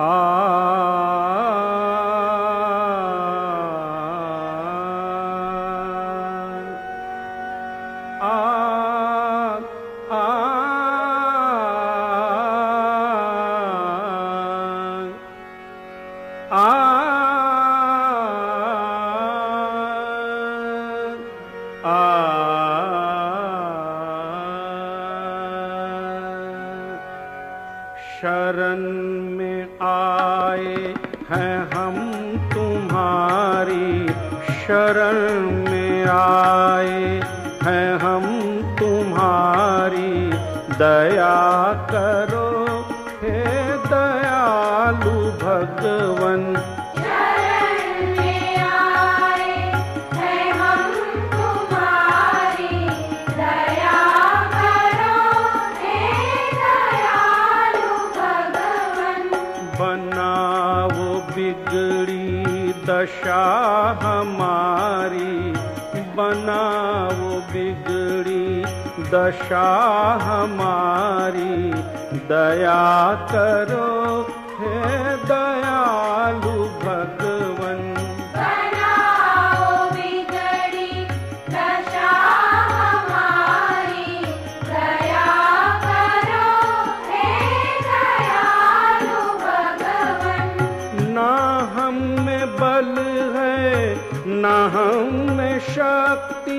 Ah. शरण में आए हैं हम तुम्हारी शरण में आए हैं हम तुम्हारी दया करो, हे दयालु भगवन। बनाओ बिगड़ी दशा हमारी दया करो ना हम में शक्ति,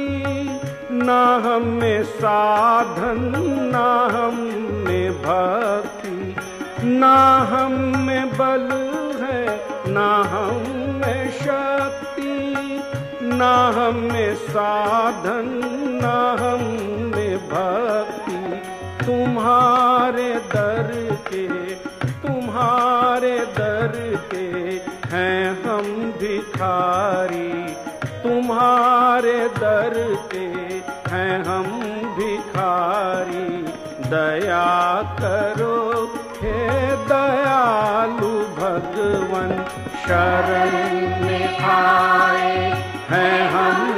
ना हम में साधन, ना हम में भक्ति, ना हम में बल है, ना हम में शक्ति, ना हम में साधन, ना हम में भक्ति। तुम्हारे दर के, तुम्हारे दर के हैं हम भिखारी, तुम्हारे दर पे हैं हम भिखारी। दया करो हे दयालु भगवन, शरण में आए हैं हम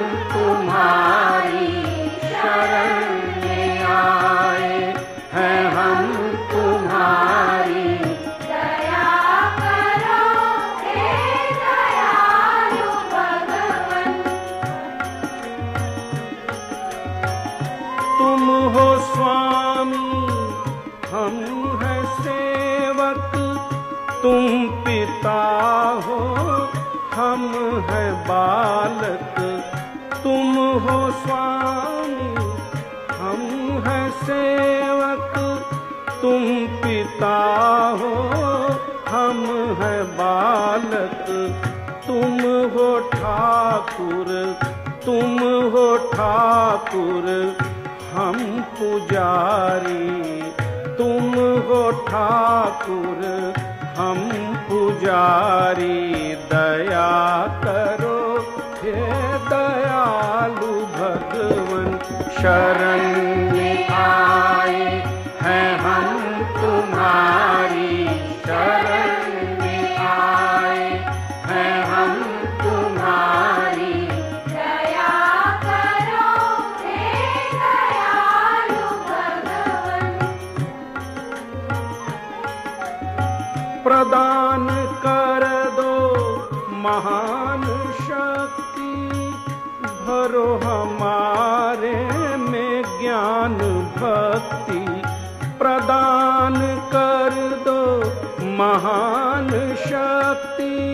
तुम पिता हो, हम हैं बालक। तुम हो स्वामी, हम हैं सेवक। तुम पिता हो, हम हैं बालक। तुम हो ठाकुर, तुम हो ठाकुर, हम पुजारी। तुम हो ठाकुर पुजारी दया करो हे दयालु भगवन शरण प्रदान कर दो महान शक्ति। भरो हमारे में ज्ञान भक्ति। प्रदान कर दो महान शक्ति।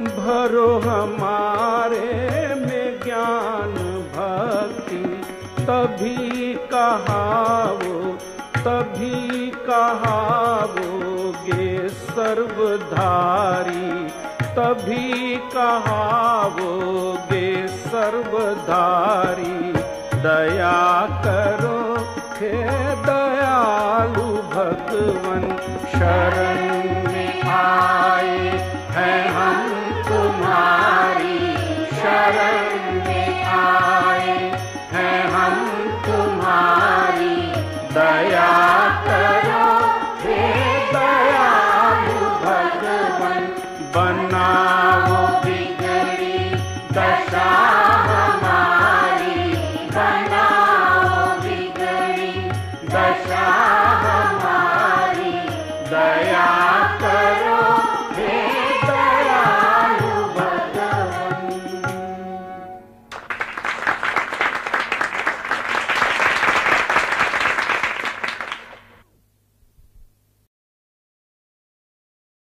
भरो हमारे में ज्ञान भक्ति। तभी कहावो, तभी कहावोगे सर्वधारी, तभी कहावोगे सर्वधारी। दया करो हे दयालु भगवन, शरण में आए हैं हम तुम्हारी शरण। बनाओ बिगड़ी दशा हमारी बनाओ बिगड़ी दशा